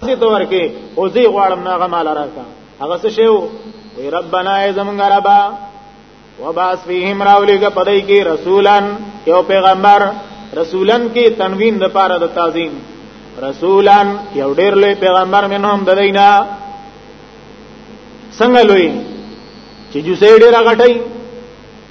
څه ته ورکه او زی غواړم نه غمال راکا هغه څه شیو وی ربنا ای زمونږ ربا وباس فیهم راولیګه پدای کی رسولان یو پیغمبر رسولان کی تنوین د پاره د تعظیم رسولان یو ډیر لوی پیغمبر منهم د دینا څنګه لوی چې جوسې ډیر غټي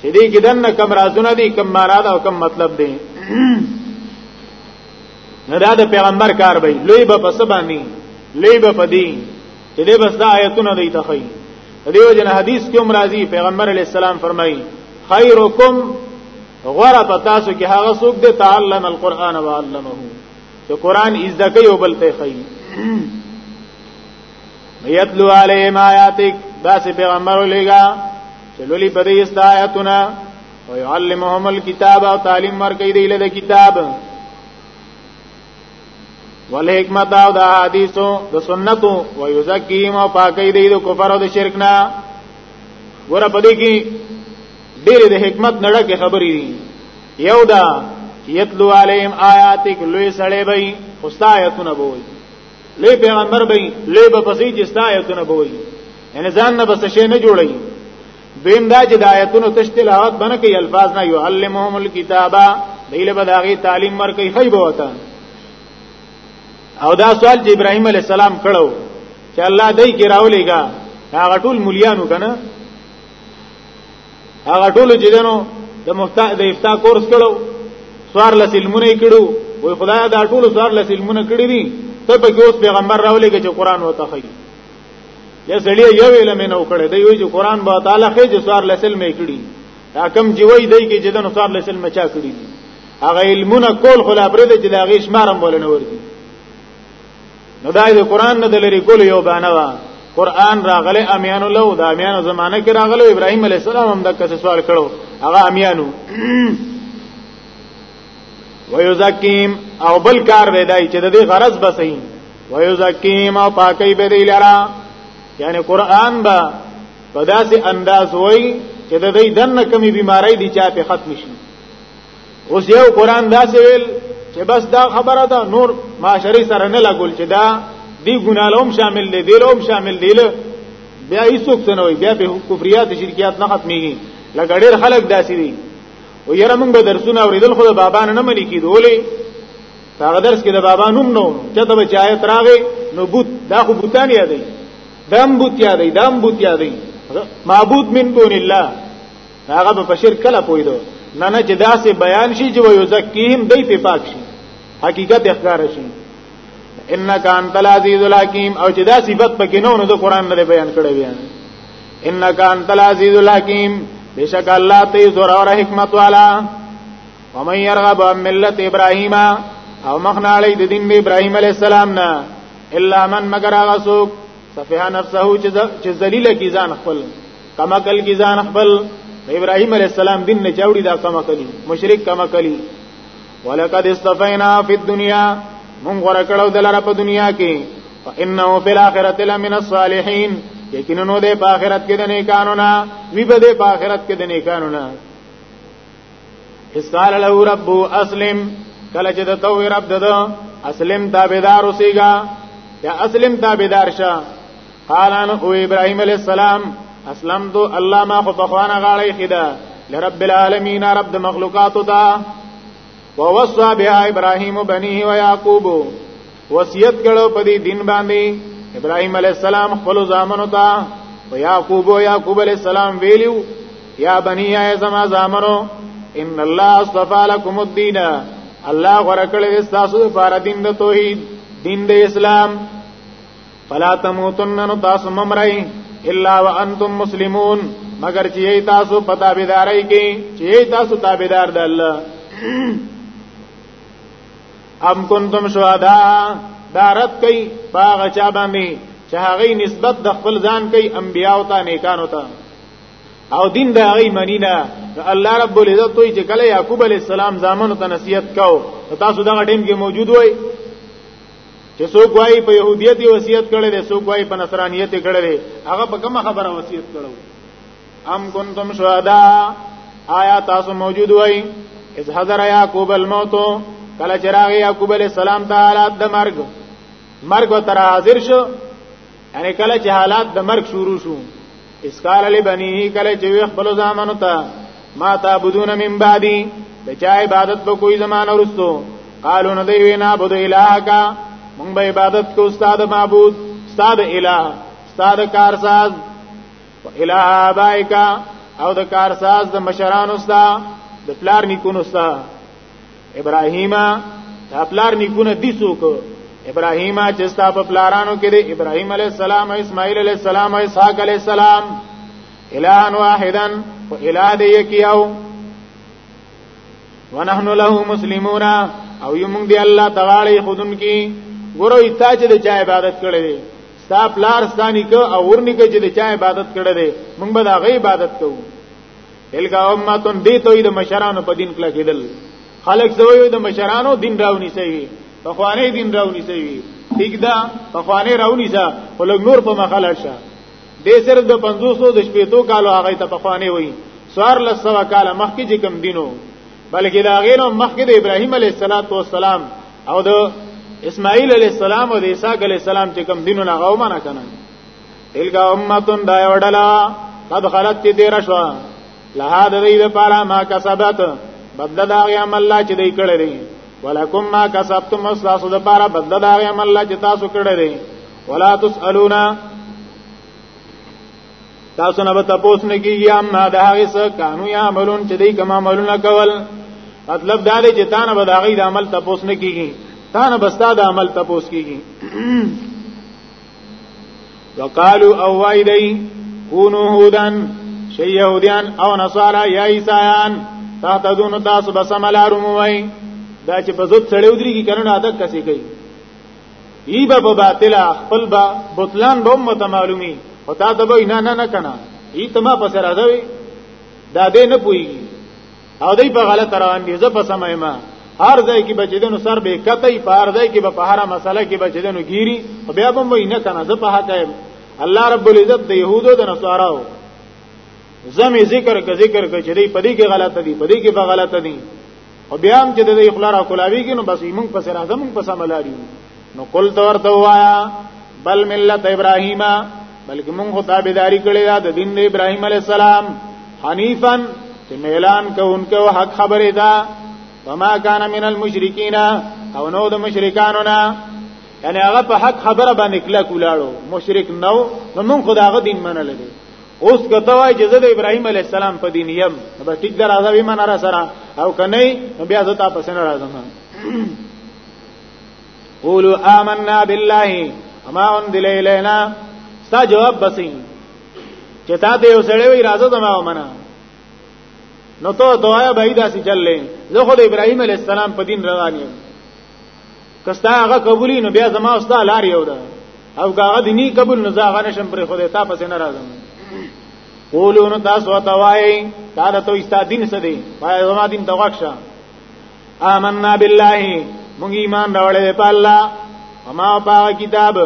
چې دې کې دنه کم رازونه دي کم معنا ده او کم مطلب دی نه دا د پیغمبر کار به لوی به پس باندې لوی به پدی چې دې بس دا آیتونه دی ته خي دیو جن حدیث کې عمر راضی پیغمبر علی السلام فرمایي خیرکم غره پتا سو کې هغه څوک دې تعلم القرآن وعلمه چې قرآن از دکې او بل ته خي یتلو علیهم آیاتک دا سه پیغمبر لګا چلولی په دې است آیاتونه او يعلمهم الكتاب او تعلیم ورکړي دی له کتاب والحکمت او د حدیثو د سنتو و یزکیم او پاکی دی د کفر او د شرک نه ګور په دې کې ډېر د حکمت نړه کې خبرې دي یو دا یتلو علیهم آیاتک لوی سړې وي خو آیاتونه بوي لې پیغمبر به لې به پسې چې ستا آیتونه به وایي ان ځان نه بس شي نه جوړي دین دا چې د آیتونو تش تلاوت باندې کوي الفاظ نه يعلمهم الكتابه دیله به داغي تعلیم ورکړي خی به وته او دا سوال چې ابراهيم عليه السلام کړو چې الله دای کې راولېګا هغه ټول مليانو کنه هغه ټول چې دنو د مفتا د افتا کورس کړو سوار لس علمونه کړو وای خدای دا ټول سوار لس علمونه کړی دي ته په کې اوس پیغمبر راولې چې قران وته خي یا سړی یو علم نه وکړي دی وی چې قران به تعالی خې چې سوار لس علم کړی دا کم جوړي دی کې چې دنو سوار لس علم چا کړی دي هغه علمونه کول خلا پرې د جلاغې شمارم بولنه ورته نو دا د قران نه د لری کول یو بانه وا قران راغله امیانو له د امیانو زمانه کې راغله ابراهیم علی السلام هم دغه څه سوال کړو هغه امیانو ويزکیم او بل کار به دای چې د دې غرض بسې ويزکیم او پاکي به دی لرا یعنی قران با په داسې انداز وای چې د دې دنه کمی بیماری دي چا په ختم شي اوس یو قران دا سویل چې بس دا خبره ده نور معاشري سره نه لګول چې دا دی ګنالوم شامل دی دیلوم شامل دی له بیا هیڅوک څه نه وي بیا په کفریات شرکیات نه ختميږي لکه ډېر خلک داسې دي او یره موږ به درسونه اوریدل خو د بابا نه ملي کیدولې هغه درس کې د بابا نوم نو چې ته بچی آیت راغې نو بوت دا خو بوتان یادې دم بوت یادې دم بوت یادې معبود من دون الله هغه په شرک کله پویدو نه نه چې داسې بیان شي چې ويو زکیم دی په پاک شي حقیقت اخکار شي انک انت العزیز الحکیم او چې دا صفت پکې نه نو د قران نه بیان کړی بیا انک انت العزیز الحکیم بشک الله ته زور او حکمت والا ومن يرغب عن ملت ابراهيم او مخنا علی د دین ابراهيم علی السلام نه الا من مگر غسوک صفه نفسه چې ذلیل کی ځان خپل کما کل کی ځان خپل ابراهيم عليه السلام دین نه چاوړي دا کما کلی مشرک کما کلی ولقد استفینا فی الدنیا مون غره کړو دلاره په دنیا کې فانه فی الاخرته لمن الصالحین یقینا نو د اخرت کې د نیکانو نه وی به د اخرت کې د نیکانو نه اسقال له رب اسلم کله چې د تو رب دد اسلم تابعدار اوسېګا یا اسلم تابعدار شه قال ان او ابراهيم عليه السلام اسلمت الله ما خو بخوانه غاړې خدا لرب العالمین رب د مخلوقاتو دا ووصى بها ابراهيم بنيه ويعقوب وصیت کړو په دې دین باندې ابراهيم عليه السلام خپل زامنو ته او يعقوب او يعقوب عليه السلام ویلو یا بنی یا زما زامنو ان الله اصطفى لكم الدين الله غره کړی تاسو لپاره دین د توحید دین د اسلام فلا تموتن نو تاسو ممرای الا وانتم مسلمون مگر چې یی تاسو په تابعداري کې چې یی تاسو تابعدار د الله ام کنتم شهدا دارت کوي باغ چا باندې چې هغه نسبت د خپل ځان کوي انبیا او ته نیکانو ته او دین د هغه منینا الله رب العزت وی چې کله یعقوب علی السلام زامن ته نصیحت کاو تاسو دا ټیم کې موجود وای چې څوک وايي په يهوديت وصیت کړي دي څوک وايي په نصرانيت کړي دي هغه په کومه خبره وصیت کړو ام کنتم شهدا آیا تاسو موجود وای اذ حضر یعقوب الموت کله چې راغی یعقوب علی السلام ته حالات د مرګ مرګ تر حاضر شو یعنی کله چې حالات د مرګ شروع شو اسقال لبنيه کله چې خپل زامنو ته ما تعبدون من بعدي د چا عبادت به کوئی زمانه ورستو قالو نه دی وینا بده الهکا مونږ به عبادت کو استاد معبود استاد الہ استاد کارساز الہ ابائکا او د کارساز د مشران استا د پلار نیکونو استا ابراهیم دا پلار نیکونه دي څوک ابراهیم چې ستا په پلارانو کې دی ابراهیم علی السلام او اسماعیل علی السلام او اسحاق علی السلام الہن واحدن و الہ دی یکیو ونحن له مسلمون او یمون دی الله تعالی خودن کی ګورو ایتا چې د چا عبادت کړي دي ستا پلار ستانی کو او ورنی کې چې د چا عبادت کړي دي موږ به دا غي عبادت کوو تلک امتون دی توی د مشرانو په دین کله کېدل خلق زوی د مشرانو دین راونی سوي په خوانه دین راونی سوي ٹھیک ده په خوانه راونی سا ولګ نور په مخاله شه دې سر د 500 د شپېتو کالو هغه ته په خوانه وای سوار لسوا کال مخکې چې کم دینو بلکې دا غیرو مخکې د ابراهیم علیه السلام او د اسماعیل علیه السلام او د عیسی علیه السلام چې کم دینو نه غو منه کنه تلک امتون دا یو ډلا قد خلت چې تیر شو لها د دې لپاره ما کسبت بدل دا غي عمل لا چې دې کړی دی ولکم ما کسبتم تاسو د لپاره بدل دا غي عمل لا چې تاسو کړی دی ولا تسالون تاسو نه به تاسو نه کیږي اما دا هغه څه کانو یا عملون چې دې کوم عملونه کول مطلب دا دی چې تانه به دا غي د عمل تاسو نه کیږي تانه بستا د عمل تاسو کیږي وقالو او وای دی کونو هودن شی یهودیان او نصارا یا عیسایان تحت دون تاسو بسم لارم وای دا چې په زوت سړی ودري کی کنه عادت کسي کوي ای با په باطل خپل با بطلان به امت معلومي او تا ته به نه نه نه کنه ای ته ما پس راځوي دا دې نه پويږي او دای په غلط روان دي زه په سمه ما هر ځای کې بچیدنو سر به کتای په هر ځای کې به په هر مسله کې بچیدنو ګيري او بیا به مې نه کنه زه په حق یم الله رب العزت د يهودو د نصاراو زمي ذکر ک ذکر ک چې دې پدې کې غلطه دي پدې کې به غلطه دي او بیا هم چې د اخلاق کولاوی کې نو بس موږ پس راځم موږ پس عمل لري نو کول تور دوایا بل ملت ابراهیم بلکې موږ خو تابعداري کړې ده د دین د ابراهیم علی السلام حنیفا چې اعلان کوونکو حق خبره ده وما کان من المشرکین او نو د مشرکانو نه یعنی هغه په حق خبره باندې کله کولاړو مشرک نو نو موږ خداغه دین منل دي اوس کته وای چې زه د ابراهیم علی السلام په دین یم به ټیک درازه وی من را سره او کنه بیا زه تاسو نه راځم قولوا آمنا بالله وما انزل الینا ستا جواب بسې چې تا دې وسړې وی راځه زما ومنه نو ته دعا به داسې چلې زه خو د ابراهیم علی السلام په دین روان یم کستا هغه قبولی نو بیا زما اوستا لار یو ده او هغه دې نه قبول نو زه هغه نشم پر خو دې تا پسې نه راځم قولوا نو تاسو ته وایي دا ته ایستا دین څه دی پای زما دین ته وښه آمنا بالله مونږ ایمان راوړې په الله وما پاک کتاب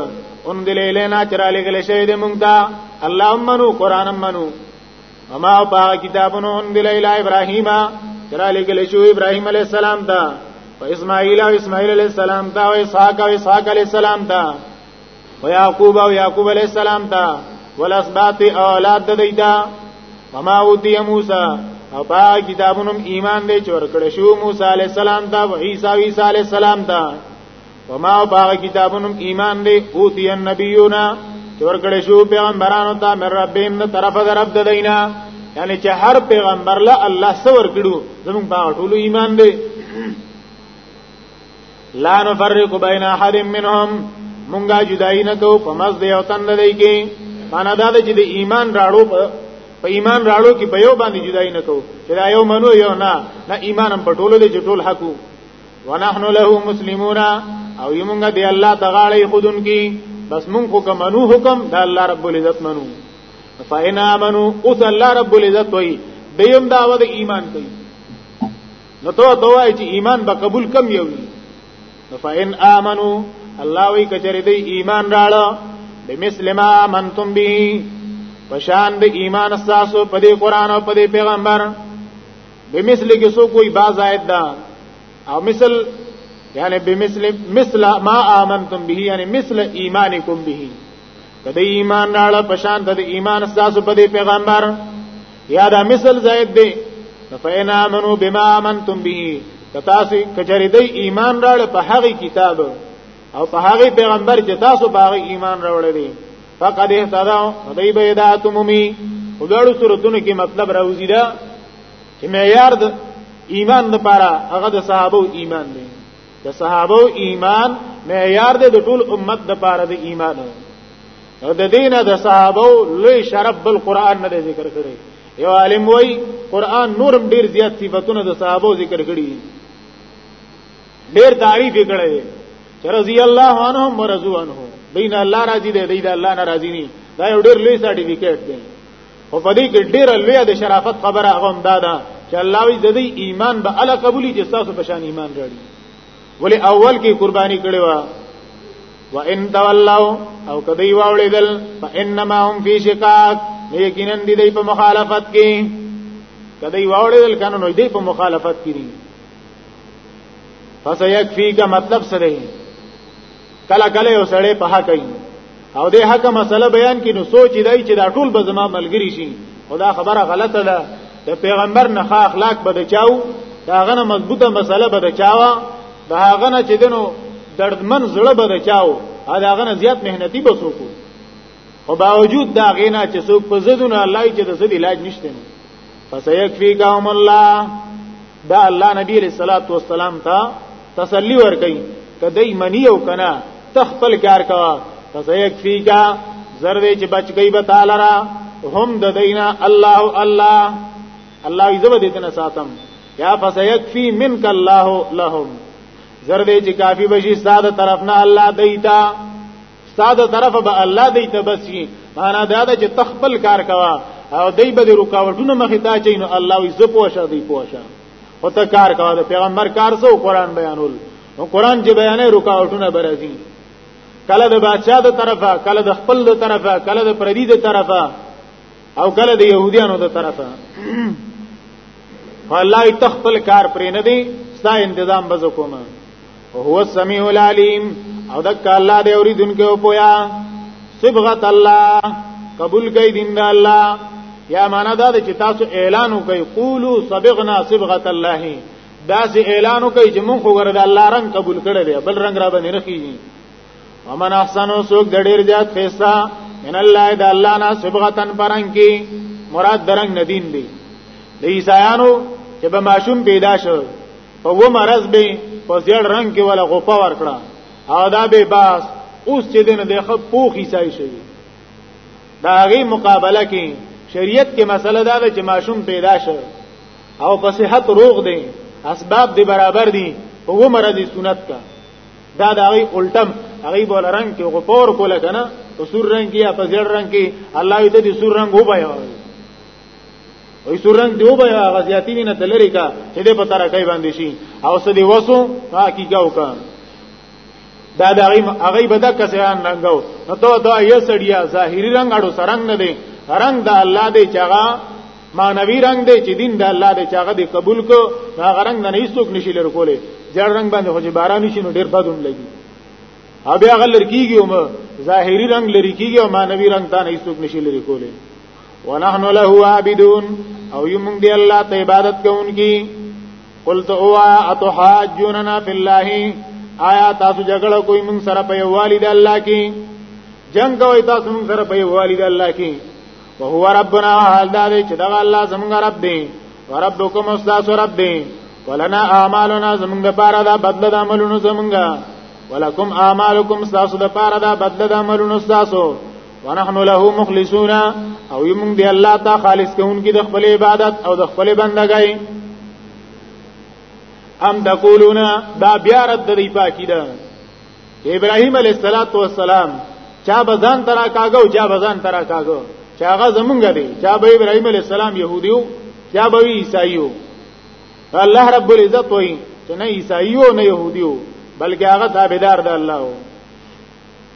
انزل الینا چراله غل شوی د مونږ ته اللهم نو قران منو وما پاک کتابونو انزل الی ابراهیم چراله غل شوی ابراهیم علی السلام ته او اسماعیل او اسماعیل علی السلام ته او اسحاق او اسحاق علی السلام ته او یعقوب او یعقوب علی السلام تا ولاسبات اولاد د دیتا وما اوتی موسی او با کتابونم ایمان دی چور کړه شو موسی علی السلام تا او عیسی عیسی علی السلام تا وما با کتابونم ایمان دی اوتی النبیونا چور کړه شو پیغمبرانو تا مر ربین طرف درب د دینا یعنی چې هر پیغمبر له الله سور کړو زمون په ټولو ایمان دی لا نفرق بین احد منهم مونږه جدای نه کو په مز دی او تن دی کې معنا دا چې د ایمان راړو په ایمان راړو کې په یو باندې جدای نه کو چې دا یو منو یو نه نه ایمان هم په ټولو دی چې ټول حقو ونحن له مسلمون او یمونګه دی الله تعالی خودن کی بس مونږ کو کمنو حکم دا الله رب العزت منو فإن آمنو اوس الله رب العزت وی دیم داوه د ایمان کوي نو ته ته وای چې ایمان به قبول کم یو نو فین امنو الله وی کچری دی ایمان راړه بمثل ما امنتم به پشان د ایمان تاسو په دې قران او په دې پیغمبر بمثل کې سو کوئی باز آیت دا او مثل یعنی بمثل مثل ما امنتم به یعنی مثل ایمانکم به کدی ایمان راړه پشان د ایمان تاسو په دې پیغمبر یا دا مثل زائد دی فإن آمنوا بما آمنتم به تاسو کچری دی ایمان راړه په هغه کتاب او په هغه پیغمبر چې تاسو په هغه ایمان راوړل دي فقد اهتدوا فدی بيدات مومي وګړو صورتونو کې مطلب راوځي دا چې معیار د ایمان لپاره هغه د صحابه ایمان دی د صحابه ایمان معیار دی د ټول امت د پاره د ایمان او د دین د صحابه لوی شرف بل قران نه ذکر کړي یو عالم وای قران نورم ډیر زیات صفاتونه د صحابه ذکر کړي ډیر تعریف کړي چې رضی الله عنهم ورضوا عنه دین الله راضی دی دین الله ناراضی نه دا یو ډیر لوی سرټیفیکیټ دی او په دې کې ډېر لوی د شرافت خبره هغه هم دا ده چې الله وی د دې ایمان به الله قبولي چې تاسو په شان ایمان راړي ولی اول کې قرباني کړي وا وان تولوا او کدی واولیدل فانما هم فی شقاق یقینا دی دی په مخالفت کې کدی واولیدل کنه نو دی په مخالفت کې دي فسيكفيك مطلب سره کله کله یو سړی په حق کوي او د حق مسله بیان کړي نو سوچ دی چې دا ټول به زما ملګری شي خدا خبره غلطه ده د پیغمبر نه اخلاق به چاو دا غنه مضبوطه مسله به چاوا دا غنه چې دنو دردمن زړه به چاو دا غنه زیات مهنتی به سوکو او باوجود دا غینا چې څوک په زدونه الله چې د زد علاج نشته نو فسيكفيكهم الله دا الله نبی علیہ الصلوۃ والسلام ته تسلی ورکړي کدی منی او کنا تخپل کار کا فسيكفيكا زر دې چې بچ گئی به تعالی را هم د دینا الله الله الله یزب دې تنه ساتم یا فسيكفي منك الله لهم زر دې چې کافی بشي ساده طرف نه الله دیتا ستاده طرف به الله دی ته بسی معنا دا ده چې تخپل کار کوا او دی به رکاوټونه مخې ته چین الله وي زه پوښه دی پوښه او ته کار کوا د پیغمبر کار سو قران بیانول نو قران چې بیانې رکاوټونه برازي کله د بادشاہ د طرفه کله د خپل د طرفه کله د پردي د طرفه او کله د يهوديانو د طرفه فالله تخپل کار پرې نه دی ستا انتظام بزو کومه هو السميع العليم او دک الله دې اوریدونکو او پویا صبغت الله قبول کړي دین د الله یا معنا دا چې تاسو اعلان وکړئ قولوا صبغنا صبغت الله دا سه اعلان وکړئ چې مونږ وګوره د الله رنگ قبول کړی دی بل رنگ را باندې رخیږي ومن احسنو سوک د ډیر زیات خيستا من الله د الله نه صبغتن پرنګ کی مراد درنګ ندین دی د عیسایانو چې به ماشوم پیدا شو په و مرز به په زیړ رنگ کې ولا غوپا ورکړه او دا به باس اوس چې دین د خپ پوخي سای شي دا غي مقابله کې شریعت کې مسله دا ده چې ماشوم پیدا شو او په صحت روغ دی اسباب دی برابر دي په و مرز سنت کا دا دا غي الټم هغه بول رنگ کې غوپور کوله کنه په سور رنگ کې یا په زیړ رنگ کې الله دې سور رنگ وبایو وې سورنګ دیو به هغه زیاتی وینه تلری کا چې دې په تر کوي باندې شي او سدي وسو حقیقت وکړه دا د هغه بدا کسان رنگو نو ته دا یې سړیا ظاهری رنگ اړو سرنګ نه دی رنگ د الله دی چاغه مانوی رنگ دی چې دین د الله دی چاغه دی قبول کو هغه رنگ نه هیڅوک نشي لر کولې جړ رنگ باندې خو چې باران نشي نو ډیر بدوم لګي او بیا غلر کیږي او ظاهری رنگ لري کیږي او مانوی رنگ ته نه هیڅوک نشي لري کولې ونحن له عابدون او یمون دی الله ته عبادت کوونکی قلت او اتحاجوننا فی الله آیا تاسو جګړه کوئ مون سره په یووالي د الله کې جنگ کوي تاسو مون سره په یووالي د الله کې وهو ربنا حال دا دی چې دا الله زمونږ رب دی وربکم استاس رب دی ولنا اعمالنا زمونږ لپاره دا بدله د عملونو زمونږه ولکم اعمالکم استاس لپاره دا بدله د عملونو استاسو ونحن له مخلصون او یمون دی الله تا خالص کوونکی د خپل عبادت او د خپل بندګۍ ام تقولون دا بیا رد دی پاکی ده ابراهیم علیه السلام چا بزان ترا کاغو چا بزان ترا کاغو چا هغه زمونږ دی چا به ابراهیم علیه السلام يهوديو چا به عیسایو الله رب العزت وایي چې نه عیسایو نه يهوديو بلکې هغه تابعدار د الله وو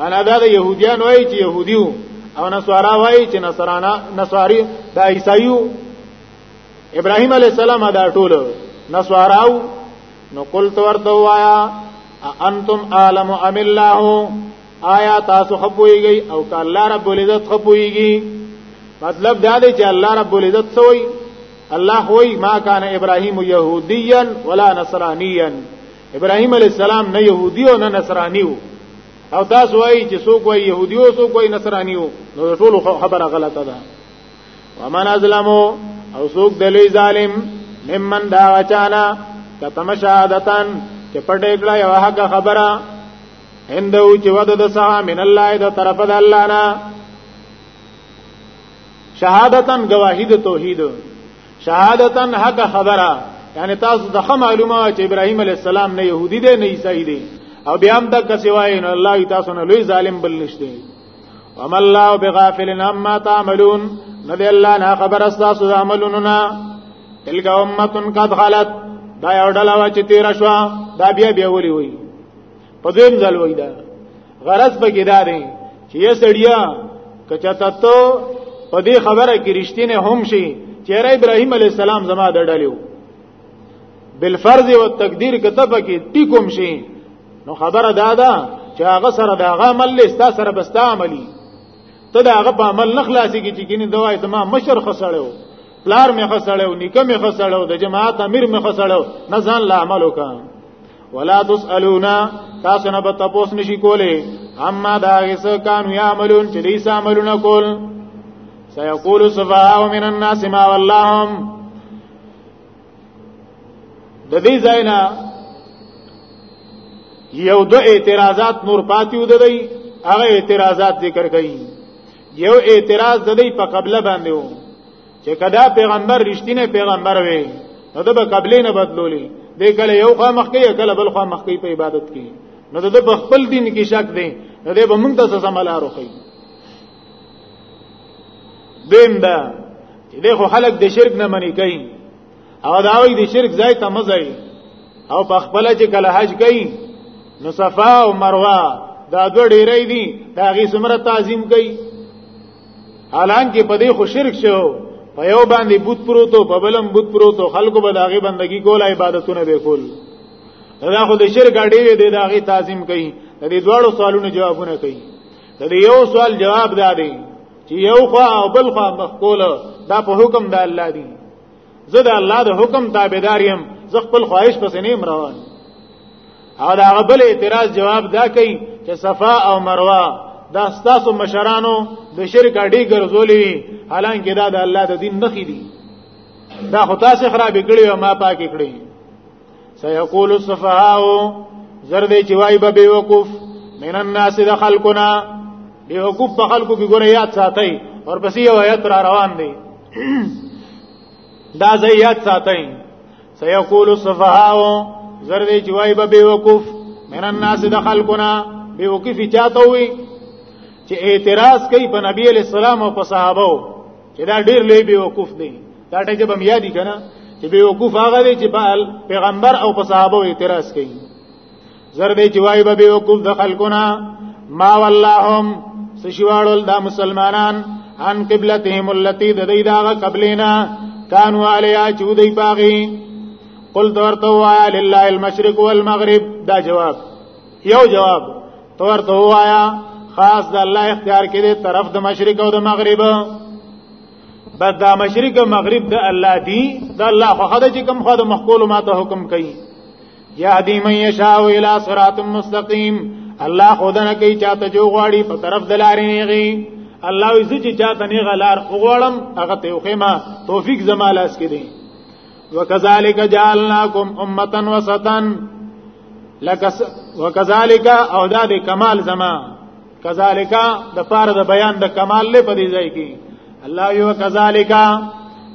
انا دا د يهوديان وایي چې يهوديو او نصارا وایي چې نصرانا نصاری دا عیسایو ابراهيم عليه السلام دا ټول نصاراو نو قل تورته وایا انتم عالم ام الله آیا تاسو خپويږي او که الله رب العزت خپويږي مطلب دا دی چې الله رب العزت سوی الله وی ما کان ابراهیم یهودیا ولا نصرانیا ابراهيم عليه السلام نه يهودي او نه نصراني وو او تاسو وایي چې څوک وایي يهودي او څوک وایي نصراني وو نو ټول خبره غلطه ده ومن ازلمو او څوک دلی ظالم ممن دا وچانا کتم شهادتن چې پټه کړه یو حق خبره هندو چې ود د سا من الله د طرف د الله نه شهادتن گواهی د توحید شهادتا حق خبره یعنی تاسو د خه معلومه چې ابراهیم علی السلام نه يهودي دی نه عیسائی دی او بیا هم تک سوای نو الله تاسو نه لوی ظالم بل نشته وما الله بغافل عما تعملون ندی الله نه خبر استاسو د عملونو نه تلک امه قد خلت دا یو ډله وا چې تیر شو دا بیا بیا ولي وي په دې ځل وای دا غرض به ګدارې چې یې سړیا کچته ته په دې خبره کې رښتینه هم شي چې را ابراهیم علی السلام زما د ډلیو بالفرض او تقدیر کته پکې ټیکوم شي نو خبره دا ده چې هغه سره دا هغه عمل لستا سره بستا عملی ته دا هغه په عمل نه خلاصي کې چې کینې دوای ته ما مشر خسړیو پلار مې خسړیو نیکه مې خسړیو د جماعت امیر مې خسړیو نه ځان لا عمل وکړ ولا تسالون تاسو نه به تاسو نشي کوله اما دا غس کان یعملون چې دې عملونه کول سيقول سفهاء من الناس ما ولاهم د دې ځاینا یو دو اعتراضات نور پاتې ودی هغه اعتراضات ذکر کړي یو اعتراض د دې په قبله باندې وو چې کدا پیغمبر رښتینه پیغمبر وي نو د قبلې نه بدلولې د کله یو خوا مخکې کله بل خوا مخکې په عبادت کې نو د خپل دین کې شک دی نو د به مونږ ته څه سملا روخی دیم دا چې د خو خلک د شرک نه منی کوي او دا وایي د شرک ځای ته مزای او په خپل چې کله حج کوي نو صفا او مروه دا دوه ډیرې دي دا غي سمره تعظیم کوي حالانکه په دې خو شرک شو په یو باندې بت پروتو په بلم بت پروتو خلکو به داغه بندگی کوله عبادتونه به کول دا خو د شرک اړې دی داغه تعظیم کوي د دې دواړو سوالونو جوابونه کوي د دې یو سوال جواب دا دی چې یو خو او بل خو مخکوله دا په حکم د الله دی زه د الله د حکم تابعدار یم زه خپل خواهش پس نه امروان او دا غبل اعتراض جواب دا کوي چې صفا او مروه دا ستاسو مشرانو د شرک اډي ګرځولې حالانکه دا د الله د دین نخې دي دا خو تاسو خراب کړی او ما پاک کړی سيقول السفهاء زردې چې وای به بیوقوف من الناس د خلقنا بیوقوف په خلقو کې ګوره یاد ساتي اور پسې یو آیت را روان دی دا زه یاد ساتي سيقول السفهاء زردې چې وای به بیوقوف من الناس د خلقنا بیوقوف چاته وي چې اعتراض کوي په نبی علی السلام او په صحابه چې دا ډیر لوی به وقوف دی دا ټکی به بیا دی کنه چې به وقوف هغه دی چې بال پیغمبر او په صحابه اعتراض کوي زر به چې وای به وقوف د خلقنا ما واللهم سشواړل دا مسلمانان ان قبلتهم التي د دې داغه قبلینا کانو علیا چودی باغی قل دورته وایا لله المشرق والمغرب دا جواب یو جواب تو ورته وایا خاص د الله اختیار کې دی طرف د مشرق او د مغرب بس دا مشرق او مغرب د الله دی د الله خو خدای چې کوم خو د مخکول ماته حکم کوي یهدی من یشاء الی صراط مستقیم الله خدانه کوي چاته جو غواړي په طرف د لارې نیږي الله یې چې چاته نیغه لار وغواړم هغه ته خو ما توفیق زمالاس کې دی وکذالک جعلناکم امه وسطا لک وکذالک او دا د کمال زما کذالک د پار د بیان د کمال له پدې ځای کې الله یو کذالک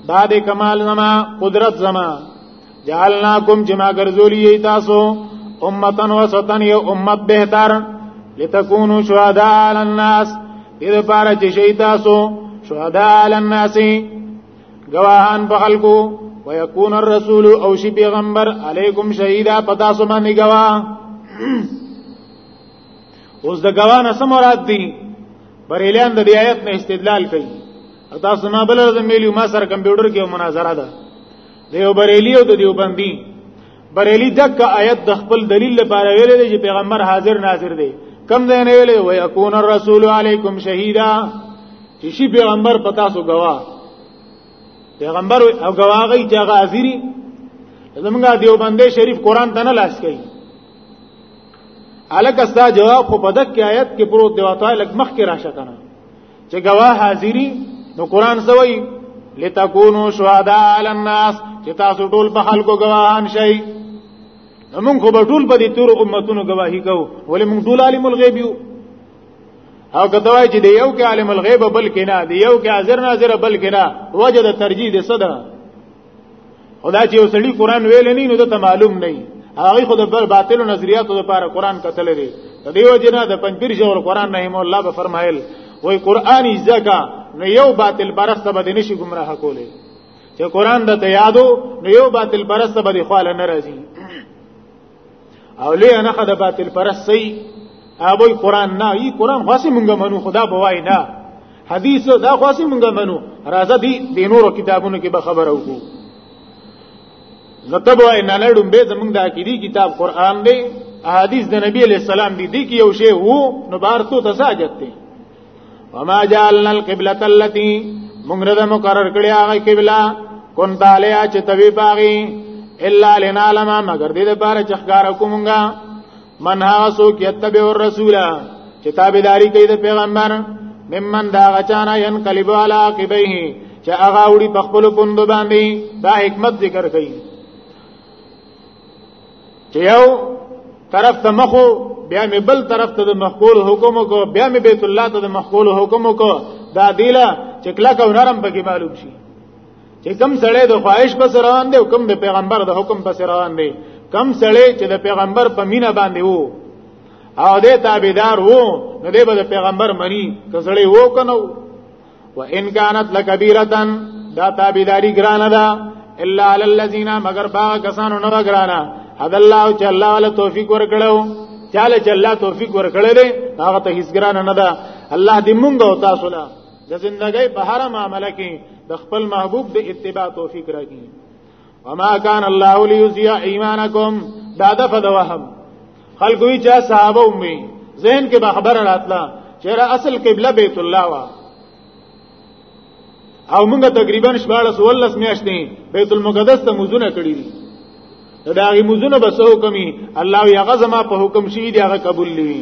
دا د کمال زما قدرت زما جعلناکم جما ګرځولې تاسو امتن وسطن یو امت بهتر لتكونوا شهداء على الناس دې لپاره چې شي تاسو شهداء على الناس گواهان په خلکو ويكون الرسول او شي پیغمبر علیکم شهیدا پتا سو باندې گواه اوس د گواه نه سم مراد دي بریلیان د دې آیت نه استدلال کوي تاسو ما بل د میلیو ما سره کمپیوټر کې مناظره ده دیو بریلی او د دیو بندي بریلی دک آیت د خپل دلیل لپاره ویل دی چې پیغمبر حاضر ناظر دی کم دی نه ویل وی اكون الرسول علیکم شهیدا چې شي پیغمبر پتا سو گواه پیغمبر او گواهی چې هغه حاضری زمونږه دیوبندې شریف قران ته نه لاس کوي الکه ستا جواب خو بدک کې آیت کې پروت دی واته لګ مخ کې راشه کنه چې گواه حاضری نو قران سوی لتكونوا شهداء على الناس چې تاسو ټول په خلکو گواهان شئ موږ خو به ټول په دې تور امتونو گواهی کوو ولې موږ ټول عالم الغیب یو او کته وای چې د یو کې عالم الغیب بل کې نه د یو کې حاضر ناظر بل کې نه وجه د ترجیح د صدر خدا چې یو سړی قران ویل نه نو ته معلوم نه هغه خو د باطل نظریاتو لپاره قران کتل دی د دیو جنا د پنځیر جوړ قران رحم الله به فرمایل وای قران زګه نو یو باطل پرسته به نشي گمراه کولی چې قران د ته یادو نو یو باطل پرسته به خاله ناراضي او لوی نه خد باطل پرستی ابوی قران نه ای قران خاصه مونږ منو خدا بوای نه حدیث دا خاصه مونږ منو راځه دی د نورو کتابونو کې به خبره وکړو زته بوای نه لړم به زمونږ د عقیدی کتاب قران دی احادیث د نبی علی السلام دی دی کې یو شی وو نو بار تو تساجت دی وما جعلنا القبلة التي موږ نه مقرر کړی هغه قبله کون تعالیه چې توی باغی الا لنعلم مگر دې لپاره چې ښکار کومګه من هغه څوک یتبع الرسول چې تابعداري کوي د پیغمبر ممن دا غچانا ينقلب على عقبيه چې هغه وړي په خپل پوند باندې دا حکمت ذکر کوي چې یو طرف ته مخو بیا مې بل طرف ته د مخکول حکم کو بیا مې بیت الله ته د مخکول حکم کو دا دیلا چې کله کو نرم پکې معلوم شي چې کم سړی د خواهش پس روان دی او کم د پیغمبر د حکم پس روان دی کم سړی چې د پیغمبر په مینا باندې وو او د تابعدار وو نو دی به د پیغمبر منی که سړی وو کنه وان كانت لكبيره دا تابعداري ګرانه ده الا على الذين مگر با کسانو نو ګرانه حد الله او چې الله ول توفیق ورکړو چاله چې الله توفیق ورکړي دي هغه ته هیڅ ګرانه نه ده الله دې مونږ او تاسو له د ژوندۍ په هر معاملې کې د خپل محبوب د اتباع توفیق راکړي وما كان الله ليضيع ايمانكم دا د فد وهم خلکو یې چا صحابه ومي ذهن کې به خبره راتله چې اصل قبله بیت الله وا او موږ تقریبا 14 ولس میاشتې بیت المقدس ته مزونه کړی دي دا غي مزونه بسو کمی الله یې غزما په حکم شي دی هغه قبول لوي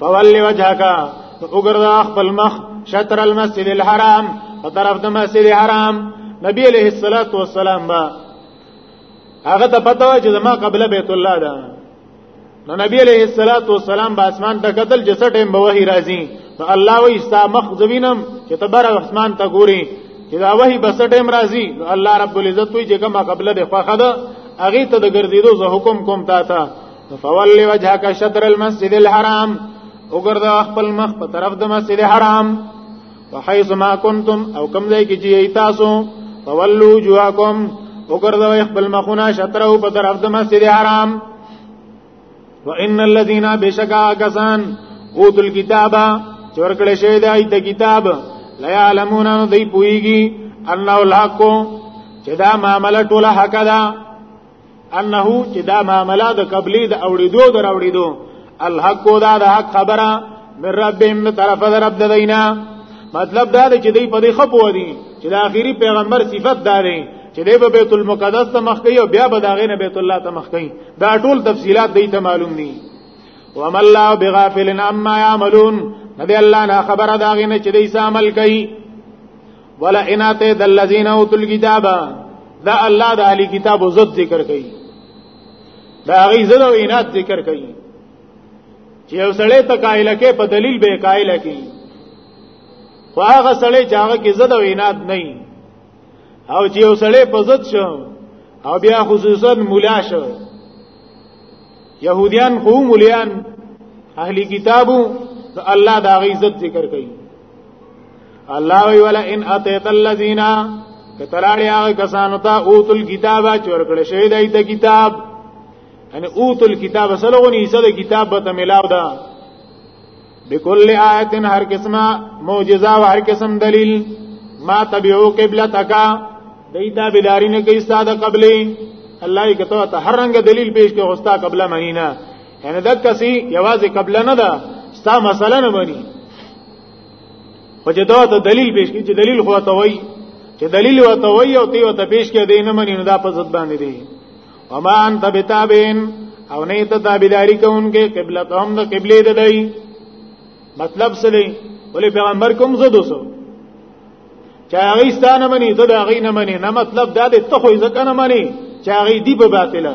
فولی وجهک وګرځا خپل مخ شطر المسجد الحرام په طرف د مسجد حرام نبی علیہ الصلوۃ والسلام با هغه ته پته و چې زما قبله بیت الله ده نو نبی علیہ الصلوۃ والسلام با اسمان ته قتل جسټ هم بوهی راځي نو الله وی استا مخ زمینم چې تبر اسمان ته ګوري چې دا وحی بسټ هم راځي نو الله رب العزت وی چې کما قبله به خوخه ده اغه ته د ګرځیدو زه حکم کوم تا ته فول وجهک شطر المسجد الحرام وګرځا خپل مخ په طرف د مسجد حرام وحيث ما كنتم او کوم ځای کې چې تاسو فولوا وجوهکم وګرځا خپل مخونه شطر او په طرف د مسجد حرام وان الذين بشکا کسان اوتل کتابا چورکړې شوی دی ایت کتاب لا يعلمون ان دی پويږي ان الحق چې دا معاملې ټوله حق ده انه چې دا معاملې د قبلي د اوړېدو د راوړېدو الحق دا د حق خبره من ربهم طرف د رب دینا مطلب دا دی چې دوی په دې خپو دي چې د اخیری پیغمبر صفت دا دی چې دوی په بیت المقدس ته مخ کوي او بیا به داغه نه بیت الله ته مخ کوي دا ټول تفصيلات دوی ته معلوم دي وما الله بغافل عما يعملون نبی الله نه خبره داغه نه چې دوی عمل کوي ولا ان ته د الذين اوتل کتاب دا الله د اهلي کتاب عزت ذکر کوي دا غي زړه او عنایت ذکر کوي چې یو سړی ته قائل کې په دلیل به قائل کې خو هغه سړی چې هغه کې زړه او عنایت نه او چې یو سړی په زړه شو او بیا خصوصا مولا شو يهوديان خو مليان اهلي کتابو الله دا غي عزت ذکر کوي الله وی ولا ان اتیت الذین کتلاړی هغه کسانو ته اوتل کتاب چور کړه شوی دای ته کتاب ان اوتل کتاب سلغونی سره کتاب به ملاو ده بكل آیت هر قسمه معجزه او هر قسم دلیل ما تبعو قبلتک دیتا بلاری نه کی استاد قبلی الله کته ته هر رنگ دلیل پیش کې اوستا قبله مهینه یعنی دا کسي یوازې قبل نه ده ستا مسله نه بني خو چې دا ته دلیل پیش کړي چې دلیل خو ته وایي چې دلیل و ته وایي او ته ته پیش کړي دین منی نه دا په ضد باندې دی وما انت بتابین او نه ته تابعداري کوونکې قبله ته هم د قبله ده دی مطلب څه دی ولې پیغمبر کوم زدو سو چا هغه ستانه منی ته دا غي نه منی نه مطلب دا دی ته خو ځکه نه منی چا هغه دی په باطله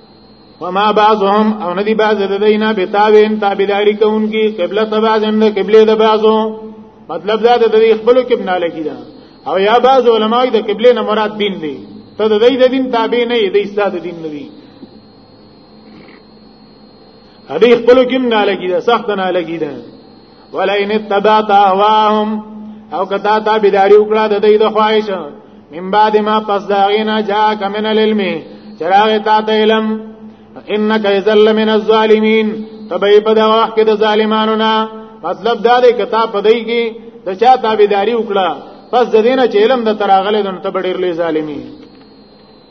وما بعضهم او ندی بعض د دینا بتاوین تابعداری کوونکی قبله تبعض هم د قبله د بعضو مطلب دا د دې خپل کې بنا لګی دا او یا بعض علماء د قبله نه مراد دین دی ته د دې د دین تابع نه دی د ایستاد دین نه دی هدي خپل کې نه لګي دا سخت نه لګي دا ولئن اتبعت اهواهم او کتا تا بيداری وکړه د دې د خواهش من بعد ما پس دا غینا جا کمن العلم چراغ تا ته علم انک ذل من الظالمین تبې په دا وخت کې د ظالمانو نه مطلب دا دی کتا په دې کې د چا تابعداري وکړه پس د دینه چې علم د تراغله دنه ته ډېر لوی ظالمي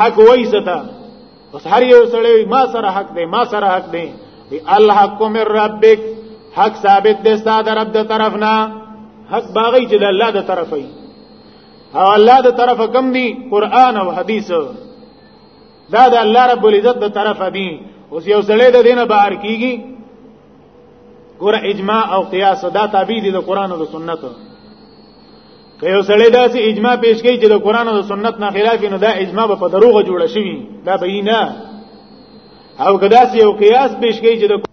حق وای ستا اوس هر یو سړی ما سره حق دی ما سره حق دی وی الحق من ربک حق ثابت دی ستاسو در رب د طرف نه حق باغی چې د الله د طرف وي او الله د طرف کم دی قران او حدیث دا د الله رب العزت د طرف دی اوس یو سړی د دینه بهر کیږي ګور اجماع او قیاس دا تابع دي د قران او سنت که یو سړی داسې اجماع پیش کوي چې د قران او سنت نه خلاف نه دا اجماع په دروغ جوړه شوی دا به نه او که داسې یو قیاس پیش کوي چې د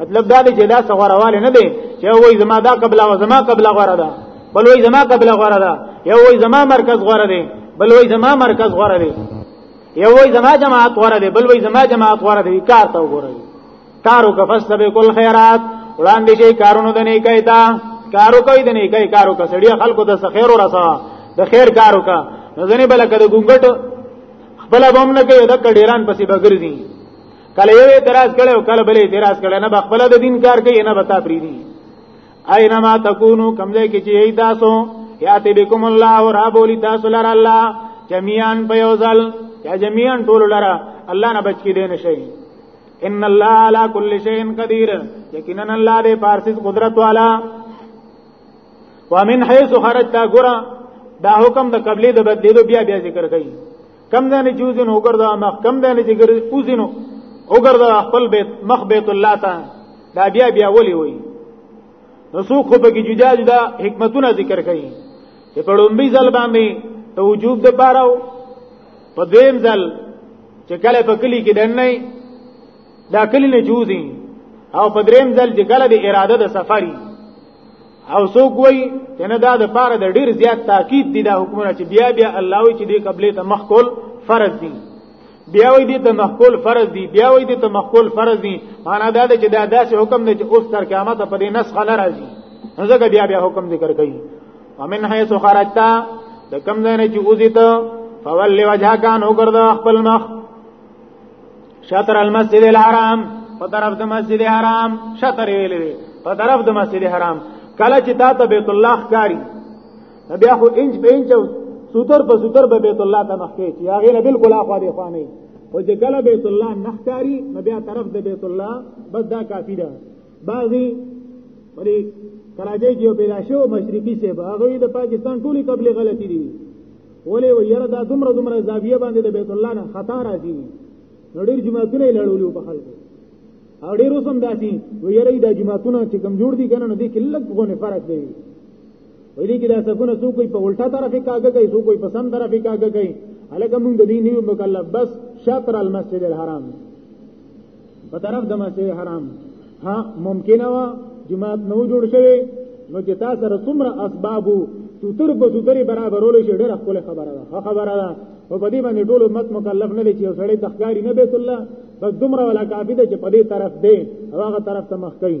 مطلب دا دی چې دا سغورواله نه دی چې وای زما دا قبله او زما قبله غوړه ده بل وای زما قبله غوړه ده یو وای زما مرکز غوړه دی بل وای زما مرکز غوړه دی یو وای زما جماعت غوړه دی بل وای زما جماعت غوړه دی کار ته وګورئ کارو کا فسبقل خیرات وړاندې شي کارونو د نیکای تا کارو کوي د نیکای کارو کا سړی خلکو د خیر ورسا د خیر کارو کا ځنه بل کده ګونګټ خپل بم نه کوي د کډیران پسې بغرزي کله یو اعتراض کړو کله بل اعتراض کړو نه خپل د دین کار کوي نه بتا پریدي اينما تکونو کمزې کې چې ای تاسو یاتی بكم الله اور ابولی تاسو لر الله جميعا په یو ځل یا جميعا ټول لر الله نه بچ کې دي نشي ان الله على كل شيء قدير یقینا الله دې پارسیز قدرت والا ومن حيث خرجت غرا دا حکم د قبلي د بدلیدو بیا بیا ذکر کړي کم دانه جوزن وګرځا مخ کم دانه چې ګر اوزینو وګرځا خپل بیت مخ بیت الله ته دا بیا بیا ولي وي نو څوک خو به جدا جدا حکمتونه ذکر کوي چې په لومبي ځل باندې ته وجوب د پاره او په دیم ځل چې کله په کلی کې دنه دا کلی نه جوزي او په دریم ځل چې کله د اراده د سفري او څوک وای چې نه دا د پاره د ډیر زیات تاکید دي دا حکمونه چې بیا بیا الله وی چې دې قبله ته مخ کول فرض دي بیا وی دې ته مخ کول فرض دي بیا وی دې ته مخ کول فرض دي معنا دا ده چې دا داسې حکم دی چې اوس تر قیامت په دې نسخه نه راځي ځکه بیا بیا حکم ذکر کوي ومن حيث خرجت د کم ځای نه چې اوزیت فول وجهکان وګرځه خپل مخ شطر المسجد الحرام په طرف د مسجد حرام شطر ویلې په طرف د مسجد حرام کله چې تا ته بیت الله ښکاری بیا خو انچ په انچ سوتر په سوتر به بیت الله ته مخکې چې هغه له بالکل اخوا دی خوانه او چې کله بیت الله نخکاری نو بیا طرف د بیت الله بس دا کافی ده بعضی ولی کراچۍ کې پیدا شو مشرقي سیب هغه د پاکستان ټولي قبلي غلطي دي ولې و یره دا دومره دومره زاویه باندې د بیت الله نه خطا راځي نو ډېر جماعتونه لړولو په خلکو او ډېر اوسم داسي و یره دا جماعتونه چې کم جوړ دي کنه نو دې کې لږ غونه فرق دی ویلې کې دا سفونه څو کوئی په الټا طرف کې کاګه کوي څو کوئی په سم طرف کې کاګه کوي الګ موږ د دې نیو مکلف بس شطر المسجد الحرام په طرف د مسجد حرام ها ممکنه وا جماعت نو جوړ شوی نو چې تاسو سره څومره اسبابو توتر په توتر برابرول شي ډېر خپل خبره ده خبره ده او په دې باندې ټول امت مکلف نه دي چې سړی تخکاری نه بیت الله بس دومره ولا کافی ده چې په دې طرف دی هغه طرف ته مخ کوي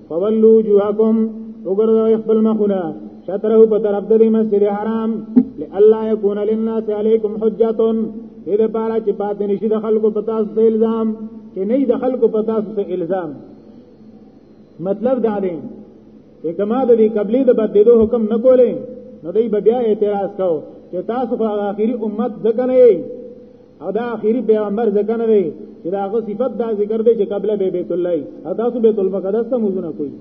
فولو وجوهکم وګرځوي خپل مخونه شطره په طرف د مسجد حرام لالا يكون للناس عليكم حجه دې لپاره چې پاتې نشي د خلکو په تاسو ته الزام چې نه د خلکو په تاسو ته الزام مطلب دا دی چې کما د دې قبلي د بدلو حکم نه کولې نو دوی بیا اعتراض کاو چې تاسو خو اخیری امت ځکه نه او دا اخیری پیغمبر ځکه نه دی چې دا غو صفت دا ذکر دی چې قبل به بیت الله او تاسو بیت المقدس ته موزونه کوي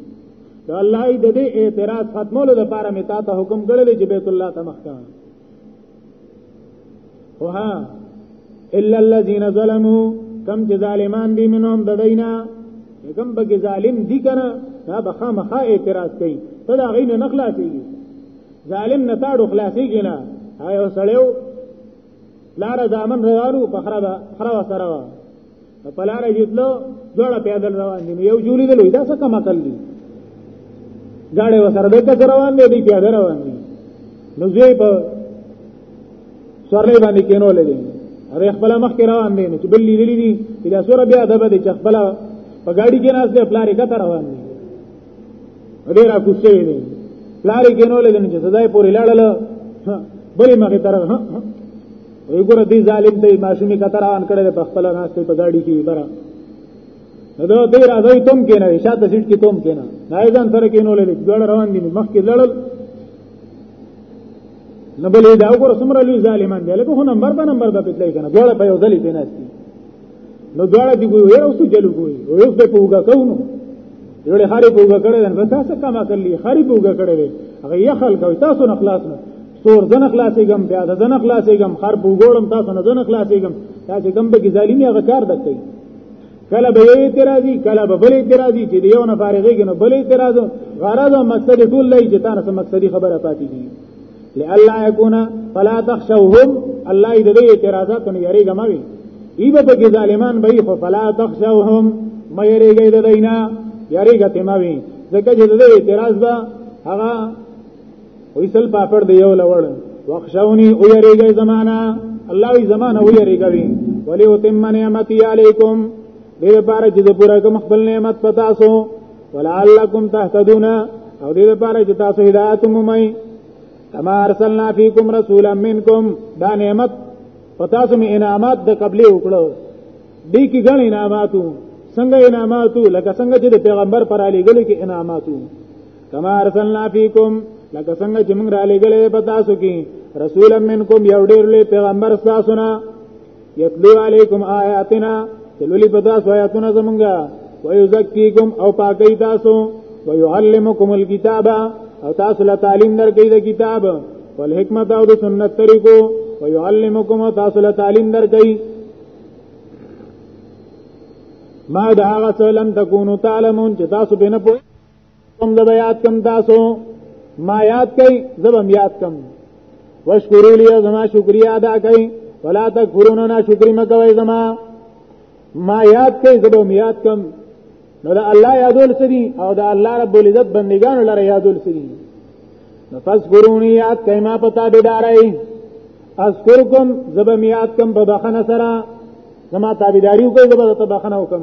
دا الله د دې اعتراض ختمولو لپاره می تا ته حکم کړل چې بیت الله ته مخکا وها الا الذين ظلموا کم چې ظالمان دي منهم ددینا کم به ظالم دي کنه دا بخا مخا اعتراض کوي ته دا غینه نخلاصيږي ظالم نه تاړو خلاصيږي نه هاي وسړیو لار ځامن روانو په خره دا خره سره وا په لار یې تلو دوړه پیدل روان دي یو جوړی دی دا څه کما کل دي گاڑی وسره د کس روان دی دی پیاده روان دی نو زی په سورلې باندې کینو لګي اره خپل مخ کې روان دی چې بل لیدلی دي چې دا سور بیا د بده چې خپل په گاډي کې ناس دی پلارې کته روان دی ډیر کوڅه وی لارې کینول دي چې سزا یې پورې لاړل بلې مخې تر وی ګور دې ظالم ته ماشومې کتر روان کړي په خپل ناس په گاډي کې برا دا دې راځي تم کې نه شاته سیټ کې تم کې نه نایزان سره کینول دي ګړ روان دي مخ کې لړل نبلې دا وګوره څومره لوی ظالمان دی لکه هو نمبر په نمبر د پټلې کنه ګوره په یو ځلې پیناستي نو دواړه دی ګوي اوس جلو ګوي اوس به پوګه کوونو یو له خاري پوګه کړي نو تاسو کما کړلی خاري پوګه کړي وي هغه یې خلک او تاسو نه خلاص نه سور زنه خلاصې ګم بیا د زنه خلاصې ګم خر پوګوړم تاسو نه زنه خلاصې ګم تاسو ګم به ظالمي هغه کار دکې کله به یو اعتراضي کله به بل اعتراضي چې یو نه فارغېږي نو بل اعتراض غرض او مقصد ټول لای چې تاسو مقصدی خبره پاتې دي لالا يكون فلا تخشوهم الله دې اعتراضات نه یری غموي ایبه په کې ظالمان به خو فلا تخشوهم مې یری غي دینا یری غته ماوي ځکه چې دې اعتراض به هغه وېسل پاپړ دی یو لوړ وخشونی او یری غي زمانہ الله وی زمانہ او یری غوي ولي وتم نعمتي عليكم دې لپاره چې د پوره کوم خپل نعمت پتا سو ولعلکم تهتدون او دې لپاره چې تاسو هدایت مومئ کما ارسلنا فیکم رسولا منکم دا نعمت پتا سم انعامات د قبلې وکړو دې کې ګڼ انعاماتو څنګه انعاماتو لکه څنګه چې د پیغمبر پر علی ګل کې انعاماتو کما ارسلنا فیکم لکه څنګه چې موږ را لګلې پتا سو کې رسولا منکم یو ډېر لوی پیغمبر تاسو نه یتلو علیکم آیاتنا تلولی په تاسو آیاتونه زمونږه ويزکیکم او پاکی تاسو ويعلمکم الكتاب او تاسو له تعلیم درکې د کتاب ول حکمت او د سنت طریقو ويعلمکم تاسو له تعلیم درکې ما دا هغه څه لم تکونو تعلمون چې تاسو به نه پوه کوم د یاد کم تاسو ما یاد کئ زبم یاد کم وشکرو لیا زما شکریا ادا کئ ولا تکفرون نا شکر مکوي زما ما یاد کئ زبم یاد کم نو دا الله یادول سری او دا الله رب العزت بندگانو لره یادول سری نو فذكروني یاد کئ ما پتا به دارای اذکرکم زبم یاد کم په بخنه سره زما تابعداریو کوي زبر ته بخنه وکم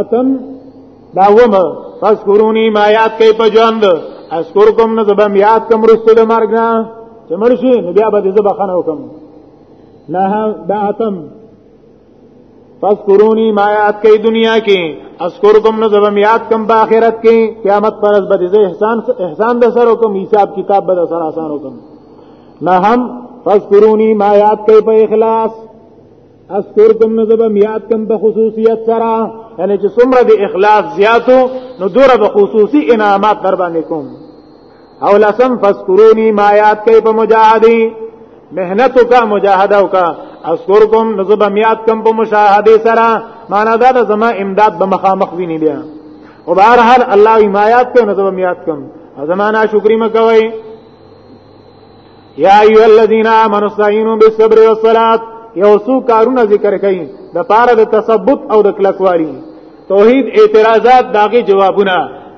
اتم دا ومه فذكروني ما یاد کوي په ژوند اذكركم نه زبم یاد کوم رسول مرګ نه چې مرشي نو بیا به دې زبخنه وکم نه دا اتم فذكروني ما یاد کوي دنیا کې اذكركم نه زبم یاد کوم په آخرت کې قیامت پر ورځ به دې احسان احسان د سره کوم حساب کتاب به سره آسان وکم نه هم فذكروني ما یاد کوي په اخلاص اذکر کوم نو زبم یاد کوم په خصوصیت سره یعنی چې څومره د اخلاص زیاتو نو دوره به خصوصي انعامات در باندې کوم او لسم فذكروني ما یاد کوي په مجاهدي مهنت کا مجاهده کا اذکر کوم نو زبم یاد کوم په مشاهده سره معنا دا د زما امداد به مخامخ ویني بیا او بهر حال الله ما یاد کوي نو زبم یاد کوم زمانہ شکرې مکوي یا ایو الذین آمنوا استعینوا بالصبر والصلاة یو څو کارونه ذکر کړي د پاره د تثبت او د کلکوالي توحید اعتراضات داغه جوابونه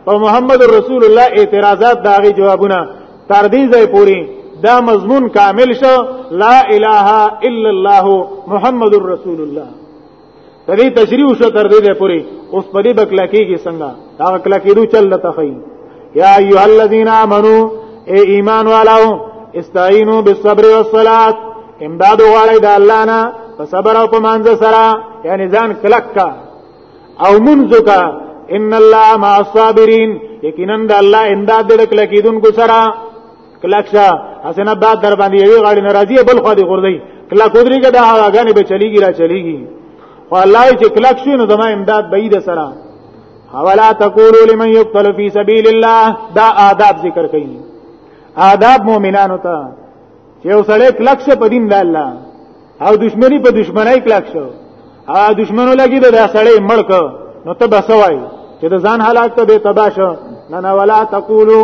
او محمد رسول الله اعتراضات داغه جوابونه تر دې ځای پوری دا مضمون کامل شو لا اله الا الله محمد رسول الله د دې تشریح شو تر دې پورې اوس په دې بکلا کېږي څنګه دا کلا کېدو چل لته خي یا ایه الذین آمنو ای ایمان والو استعینو بالصبر والصلاه امداد غواړی د الله نه په صبر او په مانځ سره یعنی ځان کلک کا او منځ کا ان الله مع الصابرین یقینا د الله امداد دې کلکیدونکو سره کلاکشا حسنه بعد در باندې یوې غاړې ناراضي بل خو دې غردي کلا کودري کې دا هغهګانې به چلیږي را چلیږي خو الله چې کلاک شي نو زما امداد به دې سره حوالا تقولوا لمن يقتل في سبيل الله دا آداب ذکر کړي آداب مؤمنانو ته چې وسړی کلاک شه په دین د الله او دشمنی په دشمنی کلک شو ا دشمنو لګي د سړی مړ کو نو ته بسوای چې د ځان حالات ته به تبا شو نه نه ولا تقولو